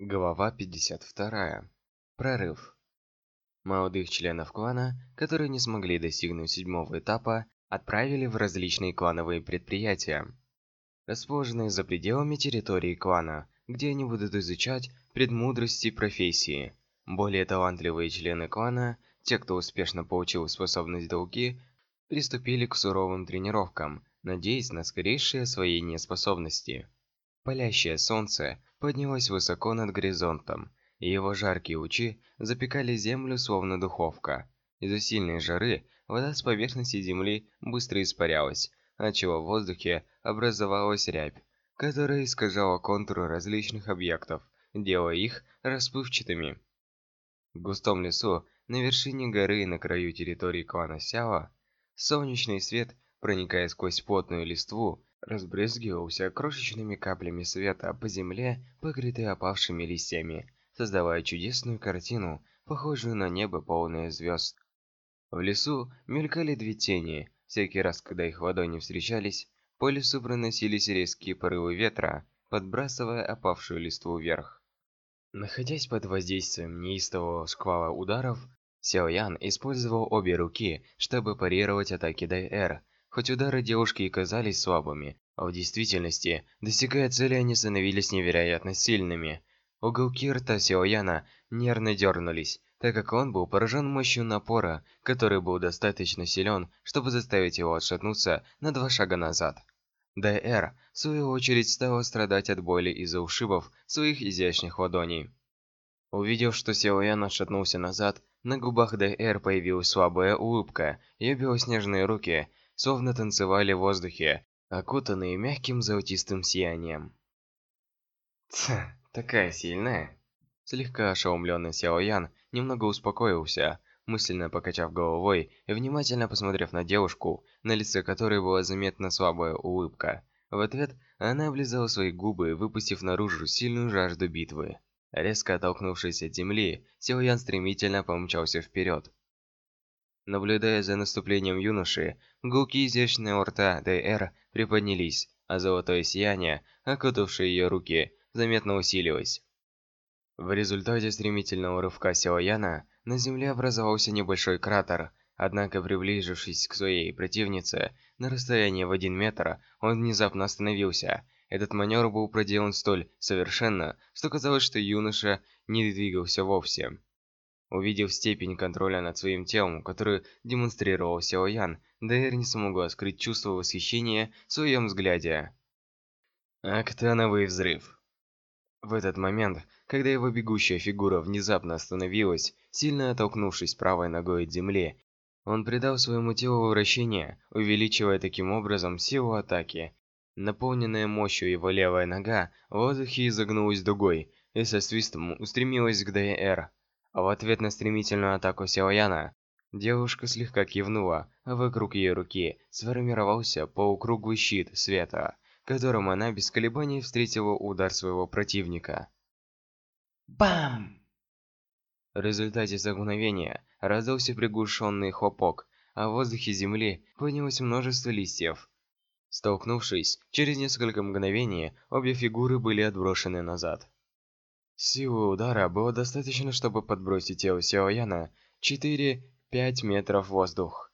Глава 52. Прорыв. Молодых членов клана, которые не смогли достигнуть седьмого этапа, отправили в различные клановые предприятия, расположенные за пределами территории клана, где они будут изучать предмудрости профессии. Более талантливые члены клана, те, кто успешно получил способность долги, приступили к суровым тренировкам, надеясь на скорейшее освоение способности. Палящее солнце поднялось высоко над горизонтом, и его жаркие лучи запекали землю словно духовка. Из-за сильной жары вода с поверхности земли быстро испарялась, отчего в воздухе образовалась рябь, которая искажала контуры различных объектов, делая их расплывчатыми. В густом лесу, на вершине горы на краю территории клана Сяо, солнечный свет, проникая сквозь плотную листву, разбрызгивался крошечными каплями света по земле, покрытой опавшими листьями, создавая чудесную картину, похожую на небо полное звезд. В лесу мелькали две тени. Всякий раз, когда их ладони встречались, по лесу проносились резкие порывы ветра, подбрасывая опавшую листву вверх. Находясь под воздействием неистового шквала ударов, Сяо Ян использовал обе руки, чтобы парировать атаки Дай-Эр, Хоть удары девушки и казались слабыми, а в действительности, достигая цели, они становились невероятно сильными. Уголки рта Сиояна нервно дернулись, так как он был поражен мощью напора, который был достаточно силен, чтобы заставить его отшатнуться на два шага назад. Д.Р. в свою очередь стала страдать от боли из-за ушибов своих изящных ладоней. Увидев, что Силуян отшатнулся назад, на губах Д.Р. появилась слабая улыбка, ее белоснежные руки словно танцевали в воздухе, окутанные мягким золотистым сиянием. «Тьф, такая сильная!» Слегка ошеломленный Сяо Ян немного успокоился, мысленно покачав головой и внимательно посмотрев на девушку, на лице которой была заметна слабая улыбка. В ответ она облизала свои губы, выпустив наружу сильную жажду битвы. Резко оттолкнувшись от земли, Сяо Ян стремительно помчался вперед. Наблюдая за наступлением юноши, гулки изящного рта Д.Р. приподнялись, а золотое сияние, окутавшее ее руки, заметно усилилось. В результате стремительного рывка Силаяна на земле образовался небольшой кратер, однако приближившись к своей противнице на расстояние в один метр, он внезапно остановился. Этот маневр был проделан столь совершенно, что казалось, что юноша не двигался вовсе. Увидев степень контроля над своим телом, которую демонстрировал Сяо Ян, Дэр не смогла скрыть чувство восхищения в своем взгляде. Актановый взрыв. В этот момент, когда его бегущая фигура внезапно остановилась, сильно оттолкнувшись правой ногой от земли, он придал своему телу вращение, увеличивая таким образом силу атаки. Наполненная мощью его левая нога в воздухе изогнулась дугой и со свистом устремилась к ДР. В ответ на стремительную атаку Сяояна, девушка слегка кивнула, а вокруг ее руки сформировался полукруглый щит света, которым она без колебаний встретила удар своего противника. Бам! В результате столкновения раздался приглушенный хлопок, а в воздухе земли поднялось множество листьев. Столкнувшись, через несколько мгновений обе фигуры были отброшены назад. Силы удара было достаточно, чтобы подбросить тело Сяо Яна 4-5 метров в воздух.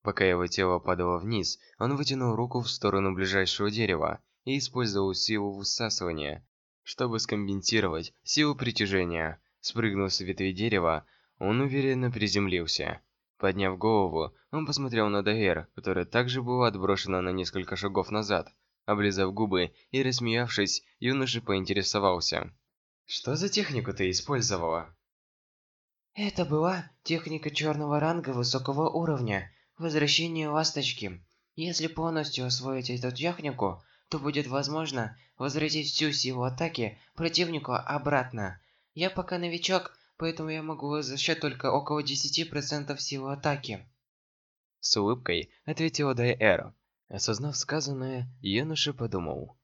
Пока его тело падало вниз, он вытянул руку в сторону ближайшего дерева и использовал силу высасывания, чтобы скомпенсировать силу притяжения. Спрыгнув с ветви дерева, он уверенно приземлился. Подняв голову, он посмотрел на Даэр, которая также была отброшена на несколько шагов назад. Облизав губы и рассмеявшись, юноша поинтересовался. Что за технику ты использовала? Это была техника черного ранга высокого уровня, возвращение ласточки. Если полностью освоить эту технику, то будет возможно возвратить всю силу атаки противнику обратно. Я пока новичок, поэтому я могу возвращать только около 10% силы атаки. С улыбкой ответила Дайэро. Осознав сказанное, юноша подумал.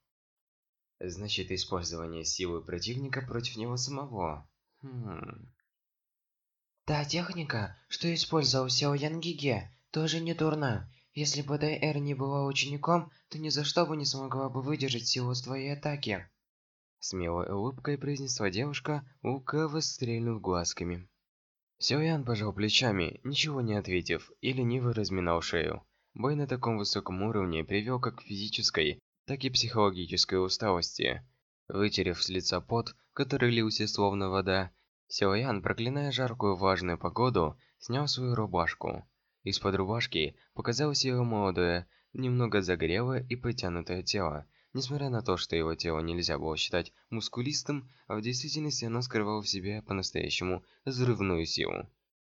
Значит, использование силы противника против него самого. Хм. Та техника, что использовал Сяо Янгиге, тоже не дурна. Если бы Дай не была учеником, то ни за что бы не смогла бы выдержать силу твоей атаки. Смелой улыбкой произнесла девушка, лукаво стрельнув глазками. Силуян пожал плечами, ничего не ответив, и лениво разминал шею. Бой на таком высоком уровне привел как к физической, так и психологической усталости. Вытерев с лица пот, который лился словно вода, Силуян, проклиная жаркую влажную погоду, снял свою рубашку. Из-под рубашки показалось его молодое, немного загорелое и потянутое тело, Несмотря на то, что его тело нельзя было считать мускулистым, а в действительности оно скрывало в себе по-настоящему взрывную силу.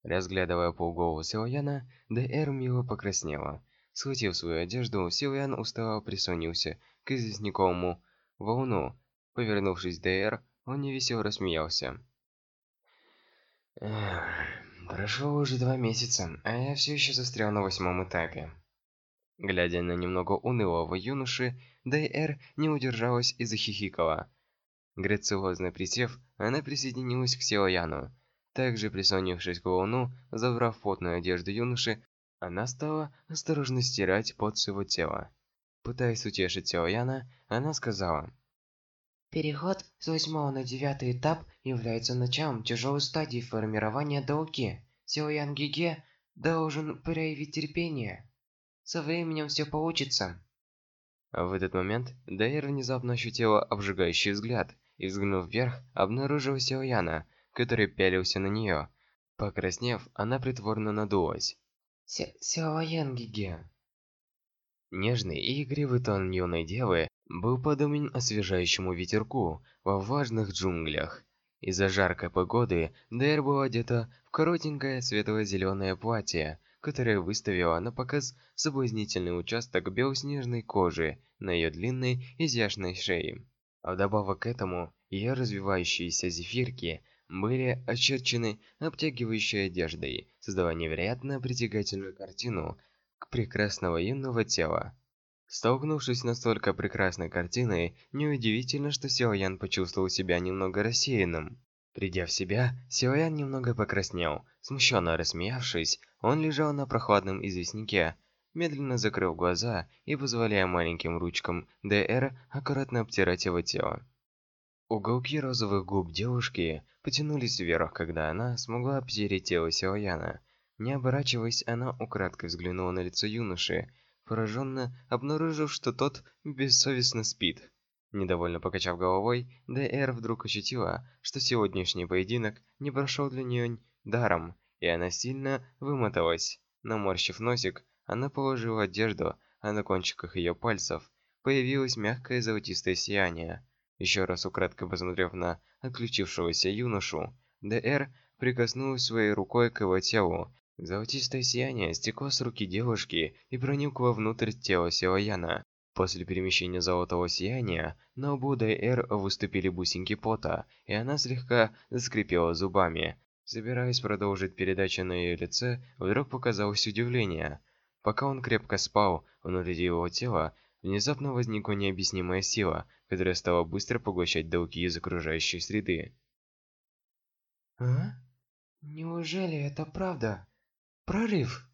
Разглядывая полголову Силуяна, Д.Р. мило покраснела. Схватив свою одежду, Силуян устало прислонился к известняковому волну. Повернувшись к Д.Р., он невесело рассмеялся. Эх, прошло уже два месяца, а я все еще застрял на восьмом этапе. Глядя на немного унылого юноши, Д.Р. не удержалась и захихикала. Грациозно присев, она присоединилась к Силаяну. Также прислонившись к луну, забрав потную одежду юноши, она стала осторожно стирать пот с его тела. Пытаясь утешить Силаяна, она сказала. Переход с восьмого на девятый этап является началом тяжелой стадии формирования Дауки. Силаян Гиге должен проявить терпение. Со временем все получится. В этот момент Дайер внезапно ощутила обжигающий взгляд и, взглянув вверх, обнаружила Силаяна, который пялился на нее. Покраснев, она притворно надулась. Силаян Гиге. Нежный и игривый тон юной девы был подобен освежающему ветерку во влажных джунглях. Из-за жаркой погоды Дайер была одета в коротенькое светло-зеленое платье, которая выставила на показ соблазнительный участок белоснежной кожи на ее длинной изящной шее. А вдобавок к этому, ее развивающиеся зефирки были очерчены обтягивающей одеждой, создавая невероятно притягательную картину к прекрасного юного тела. Столкнувшись настолько прекрасной картиной, неудивительно, что Силаян почувствовал себя немного рассеянным. Придя в себя, Силаян немного покраснел. Смущенно рассмеявшись, он лежал на прохладном известняке, медленно закрыв глаза и позволяя маленьким ручкам ДР аккуратно обтирать его тело. Уголки розовых губ девушки потянулись вверх, когда она смогла обтереть тело Силаяна. Не оборачиваясь, она украдкой взглянула на лицо юноши, пораженно обнаружив, что тот бессовестно спит. Недовольно покачав головой, Д.Р. вдруг ощутила, что сегодняшний поединок не прошел для нее даром, и она сильно вымоталась. Наморщив носик, она положила одежду, а на кончиках ее пальцев появилось мягкое золотистое сияние. Еще раз украдкой посмотрев на отключившегося юношу, Д.Р. прикоснулась своей рукой к его телу. Золотистое сияние стекло с руки девушки и проникло внутрь тела Силаяна. После перемещения золотого сияния на лбу Дайэр выступили бусинки пота, и она слегка заскрипела зубами. Собираясь продолжить передачу на ее лице, вдруг показалось удивление. Пока он крепко спал, внутри его тела внезапно возникла необъяснимая сила, которая стала быстро поглощать долги из окружающей среды. А? Неужели это правда? Прорыв?